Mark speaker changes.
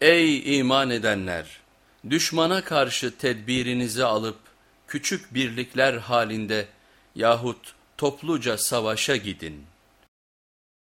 Speaker 1: Ey iman edenler! Düşmana karşı tedbirinizi alıp küçük birlikler halinde yahut topluca savaşa gidin.